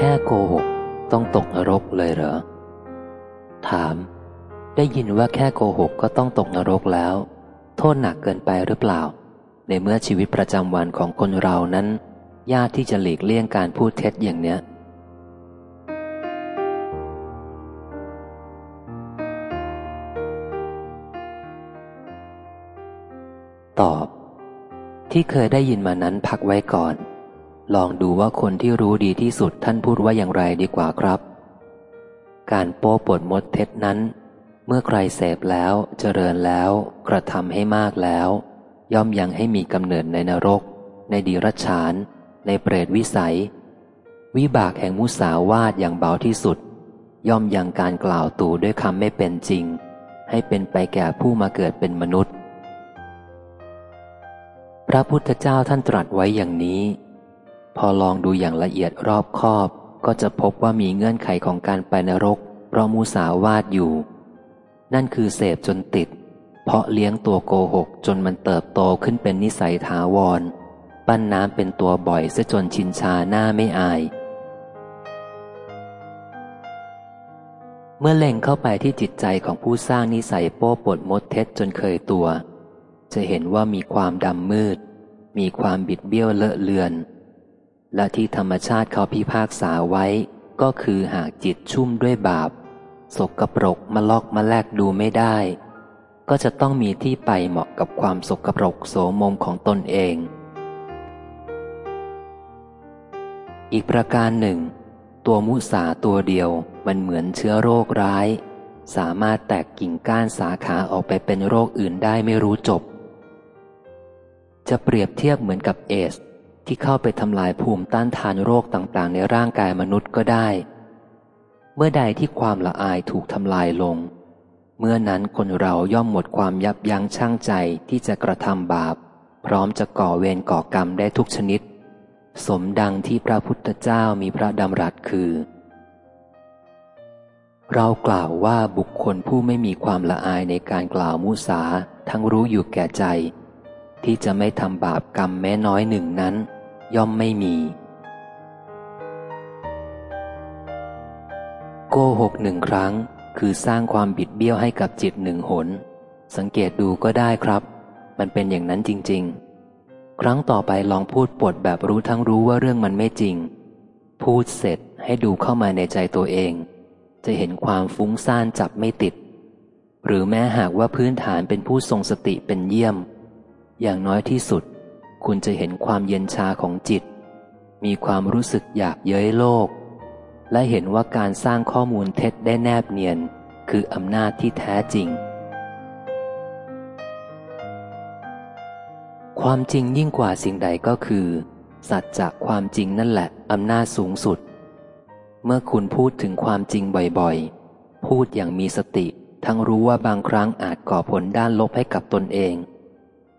แค่โกหกต้องตกนรกเลยเหรอ ถาม ได้ยินว่าแค่โกหกก็ต้องตกนรกแล้ว โทษหนักเกินไปหรือเปล่า ในเมื่อชีวิตประจำวันของคนเรานั้น ยากที่จะหลีกเลี่ยงการพูดเท็จอย่างเนี้ย ตอบ ที่เคยได้ยินมานั้นพักไว้ก่อน ลองดูว่าคนที่รู้ดีที่สุดท่านพูดว่าอย่างไรดีกว่าครับ การโป้ปดมดเท็จนั้น เมื่อใครเสพแล้วเจริญแล้ว กระทำให้มากแล้ว ย่อมยังให้มีกำเนิดในนรก ในดีรัจฉาน ในเปรตวิสัย วิบากแห่งมุสาวาทอย่างเบาที่สุด ย่อมยังการกล่าวตู่ด้วยคำไม่เป็นจริง ให้เป็นไปแก่ผู้มาเกิดเป็นมนุษย์ พระพุทธเจ้าท่านตรัสไว้อย่างนี้ พอลองดูอย่างละเอียดรอบคอบ ก็จะพบว่ามีเงื่อนไขของการไปนรก เพราะมุสาวาทอยู่ นั่นคือเสพจนติด เพราะเลี้ยงตัวโกหกจนมันเติบโตขึ้นเป็นนิสัยถาวร ปั้นน้ำเป็นตัวบ่อยซะจนชินชาหน้าไม่อาย เมื่อเล็งเข้าไปที่จิตใจของผู้สร้างนิสัยโป้ปดมดเท็จจนเคยตัว จะเห็นว่ามีความดำมืด มีความบิดเบี้ยวเลอะเลือน และที่ธรรมชาติเขาพิพากษาไว้ ก็คือหากจิตชุ่มด้วยบาป สกปรกมาลอกมาแลกดูไม่ได้ ก็จะต้องมีที่ไปเหมาะกับความสกปรกโสมมของตนเอง อีกประการหนึ่ง ตัวมุสาตัวเดียวมันเหมือนเชื้อโรคร้าย สามารถแตกกิ่งก้านสาขาออกไปเป็นโรคอื่นได้ไม่รู้จบ จะเปรียบเทียบเหมือนกับเอส ที่เข้าไปทำลายภูมิต้านทานโรคต่างๆ ในร่างกายมนุษย์ก็ได้ เมื่อใดที่ความละอายถูกทำลายลง เมื่อนั้นคนเราย่อมหมดความยับยั้งชั่งใจที่จะกระทำบาป พร้อมจะก่อเวรก่อกรรมได้ทุกชนิด สมดังที่พระพุทธเจ้ามีพระดำรัสคือ เรากล่าวว่าบุคคลผู้ไม่มีความละอายในการกล่าวมุสาทั้งรู้อยู่แก่ใจที่จะไม่ทำบาปกรรมแม้น้อยหนึ่งนั้น ย่อมไม่มี โกหกหนึ่งครั้ง คือสร้างความบิดเบี้ยวให้กับจิตหนึ่งหน สังเกตดูก็ได้ครับ มันเป็นอย่างนั้นจริง ๆ ครั้งต่อไปลองพูดปดแบบรู้ทั้งรู้ว่าเรื่องมันไม่จริง พูดเสร็จให้ดูเข้ามาในใจตัวเอง จะเห็นความฟุ้งซ่านจับไม่ติด หรือแม้หากว่าพื้นฐานเป็นผู้ทรงสติเป็นเยี่ยม อย่างน้อยที่สุด คุณจะเห็นความเย็นชาของจิต มีความรู้สึกอยากเย้ยโลก และเห็นว่าการสร้างข้อมูลเท็จได้แนบเนียน คืออำนาจที่แท้จริง ความจริงยิ่งกว่าสิ่งใดก็คือ สัจจะความจริงนั่นแหละอำนาจสูงสุด เมื่อคุณพูดถึงความจริงบ่อยๆ พูดอย่างมีสติ ทั้งรู้ว่าบางครั้งอาจก่อผลด้านลบให้กับตนเอง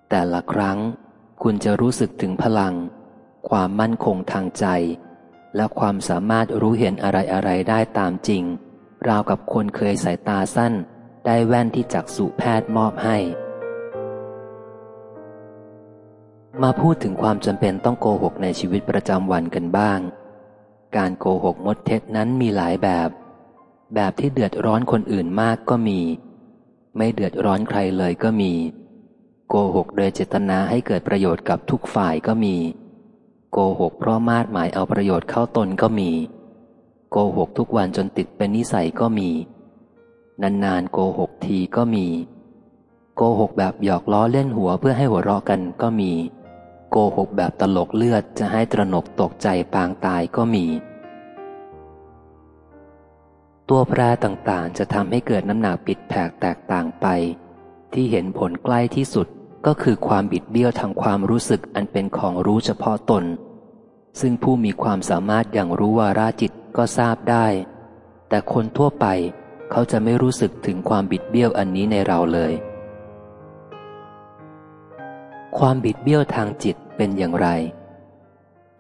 แต่ละครั้ง คุณจะรู้สึกถึงพลัง ความมั่นคงทางใจ และความสามารถรู้เห็นอะไรๆได้ตามจริง ราวกับคนเคยสายตาสั้น ได้แว่นที่จักษุแพทย์มอบให้ มาพูดถึงความจำเป็นต้องโกหกในชีวิตประจำวันกันบ้าง การโกหกมดเท็จนั้นมีหลายแบบ แบบที่เดือดร้อนคนอื่นมากก็มี ไม่เดือดร้อนใครเลยก็มี โกหกโดยเจตนาให้เกิดประโยชน์กับทุกฝ่ายก็มี โกหกเพราะมาดหมายเอาประโยชน์เข้าตนก็มี โกหกทุกวันจนติดเป็นนิสัยก็มี นานๆโกหกทีก็มี โกหกแบบหยอกล้อเล่นหัวเพื่อให้หัวเราะกันก็มี โกหกแบบตลกเลือดจะให้ตระหนกตกใจปางตายก็มี ตัวแปรต่างๆ จะทำให้เกิดน้ำหนักปิดแผกแตกต่างไปที่เห็นผลใกล้ที่สุด ก็คือความบิดเบี้ยวทางความรู้สึกอันเป็นของรู้เฉพาะตน ซึ่งผู้มีความสามารถอย่างรู้วาราจิตก็ทราบได้ แต่คนทั่วไปเขาจะไม่รู้สึกถึงความบิดเบี้ยวอันนี้ในเราเลย ความบิดเบี้ยวทางจิตเป็นอย่างไร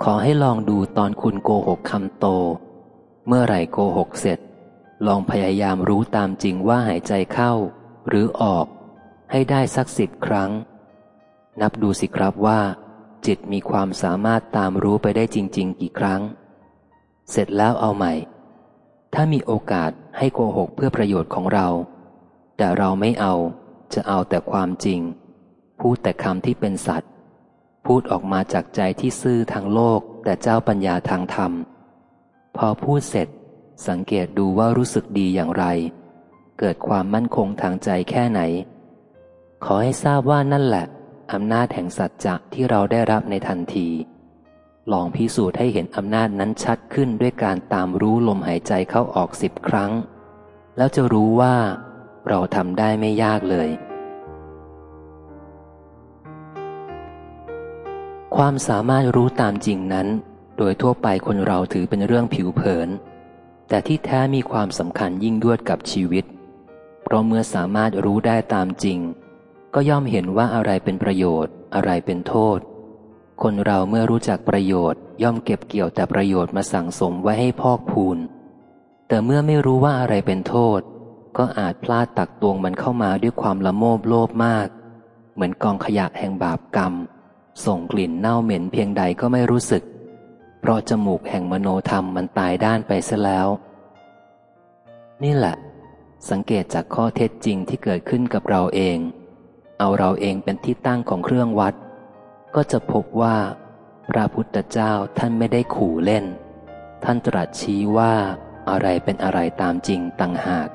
ขอให้ลองดูตอนคุณโกหกคำโต เมื่อไหร่โกหกเสร็จ ลองพยายามรู้ตามจริงว่าหายใจเข้า หรือออก ให้ได้สักสิบครั้ง นับดูสิครับว่า จิตมีความสามารถตามรู้ไปได้จริง ๆ กี่ครั้ง เสร็จแล้วเอาใหม่ ถ้ามีโอกาสให้โกหกเพื่อประโยชน์ของเรา แต่เราไม่เอาจะเอาแต่ความจริง พูดแต่คำที่เป็นสัตว์ พูดออกมาจากใจที่ซื่อทางโลกแต่เจ้าปัญญาทางธรรม พอพูดเสร็จสังเกตดูว่ารู้สึกดีอย่างไร เกิดความมั่นคงทางใจแค่ไหน ขอให้ทราบว่านั่นแหละอำนาจแห่งสัจจะที่เราได้รับในทันที ลองพิสูจน์ให้เห็นอำนาจนั้นชัดขึ้นด้วยการตามรู้ลมหายใจเข้าออกสิบครั้ง แล้วจะรู้ว่า เราทำได้ไม่ยากเลย ความสามารถรู้ตามจริงนั้น โดยทั่วไปคนเราถือเป็นเรื่องผิวเผิน แต่ที่แท้มีความสำคัญยิ่งยวดกับชีวิต เพราะเมื่อสามารถรู้ได้ตามจริง ก็ย่อมเห็นว่าอะไรเป็นประโยชน์ อะไรเป็นโทษ คนเราเมื่อรู้จักประโยชน์ ย่อมเก็บเกี่ยวแต่ประโยชน์มาสั่งสมไว้ให้พอกพูน แต่เมื่อไม่รู้ว่าอะไรเป็นโทษ ก็อาจพลาดตักตวงมันเข้ามาด้วยความละโมบโลภมาก เหมือนกองขยะแห่งบาปกรรม ส่งกลิ่นเน่าเหม็นเพียงใดก็ไม่รู้สึก เพราะจมูกแห่งมโนธรรมมันตายด้านไปซะแล้ว นี่แหละ สังเกตจากข้อเท็จจริงที่เกิดขึ้นกับเราเอง เอาเราเองเป็นที่ตั้งของเครื่องวัด ก็จะพบว่า พระพุทธเจ้าท่านไม่ได้ขู่เล่น ท่านตรัสชี้ว่าอะไรเป็นอะไรตามจริงต่างหาก